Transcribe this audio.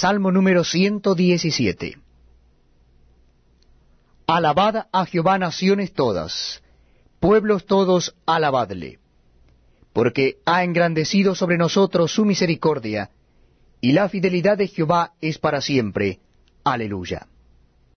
Salmo número 117. Alabad a Jehová naciones todas, pueblos todos, alabadle, porque ha engrandecido sobre nosotros su misericordia, y la fidelidad de Jehová es para siempre. Aleluya.